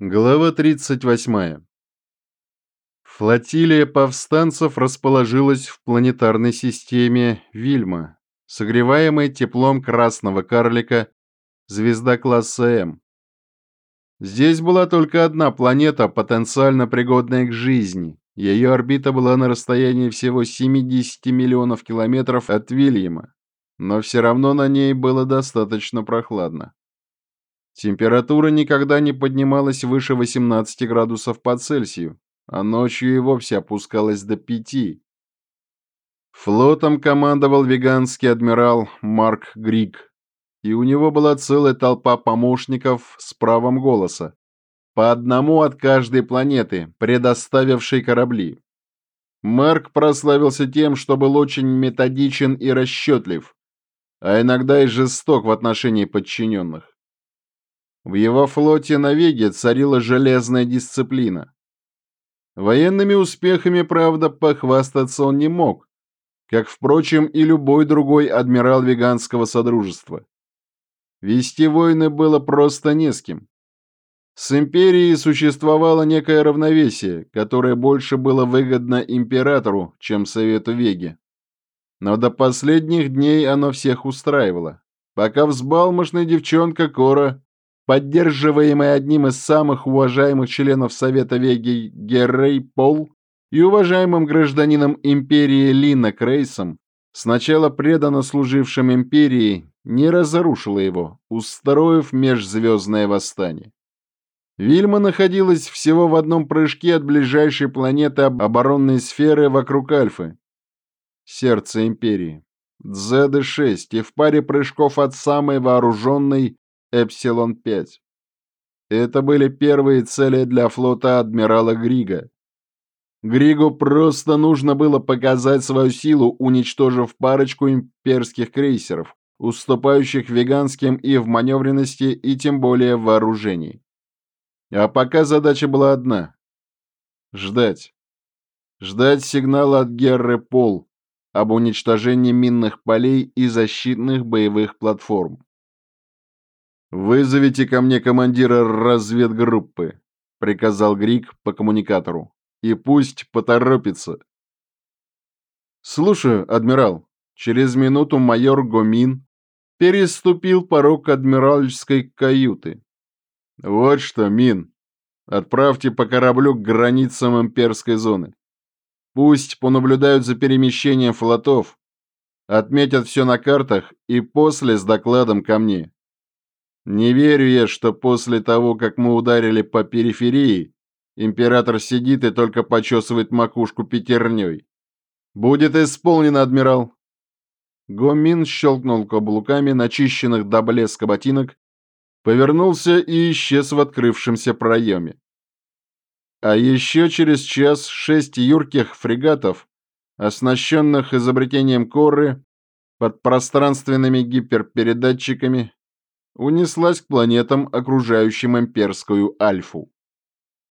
Глава 38. Флотилия повстанцев расположилась в планетарной системе Вильма, согреваемой теплом красного карлика, звезда класса М. Здесь была только одна планета, потенциально пригодная к жизни. Ее орбита была на расстоянии всего 70 миллионов километров от Вильяма, но все равно на ней было достаточно прохладно. Температура никогда не поднималась выше 18 градусов по Цельсию, а ночью и вовсе опускалась до 5. Флотом командовал веганский адмирал Марк Григ, и у него была целая толпа помощников с правом голоса, по одному от каждой планеты, предоставившей корабли. Марк прославился тем, что был очень методичен и расчетлив, а иногда и жесток в отношении подчиненных. В его флоте на Веге царила железная дисциплина. Военными успехами, правда, похвастаться он не мог, как, впрочем, и любой другой адмирал веганского содружества. Вести войны было просто не с кем. С империей существовало некое равновесие, которое больше было выгодно императору, чем Совету Веги. Но до последних дней оно всех устраивало, пока взбалмошная девчонка Кора поддерживаемый одним из самых уважаемых членов Совета Веги Геррей Пол и уважаемым гражданином империи Лина Крейсом, сначала преданно служившим империи, не разрушила его, устроив межзвездное восстание. Вильма находилась всего в одном прыжке от ближайшей планеты оборонной сферы вокруг Альфы, сердце империи, ЗД-6, и в паре прыжков от самой вооруженной Эпсилон-5. Это были первые цели для флота адмирала Грига. Григу просто нужно было показать свою силу, уничтожив парочку имперских крейсеров, уступающих веганским и в маневренности, и тем более в вооружении. А пока задача была одна — ждать. Ждать сигнала от Герры Пол об уничтожении минных полей и защитных боевых платформ. «Вызовите ко мне командира разведгруппы», — приказал Грик по коммуникатору. «И пусть поторопится». «Слушаю, адмирал». Через минуту майор Гомин переступил порог адмиральской каюты. «Вот что, Мин, отправьте по кораблю к границам имперской зоны. Пусть понаблюдают за перемещением флотов, отметят все на картах и после с докладом ко мне. Не верю я, что после того, как мы ударили по периферии, император сидит и только почесывает макушку пятерней. Будет исполнено, адмирал. Гомин щелкнул каблуками начищенных до блеска ботинок, повернулся и исчез в открывшемся проеме. А еще через час шесть юрких фрегатов, оснащенных изобретением коры, под пространственными гиперпередатчиками, унеслась к планетам, окружающим имперскую Альфу.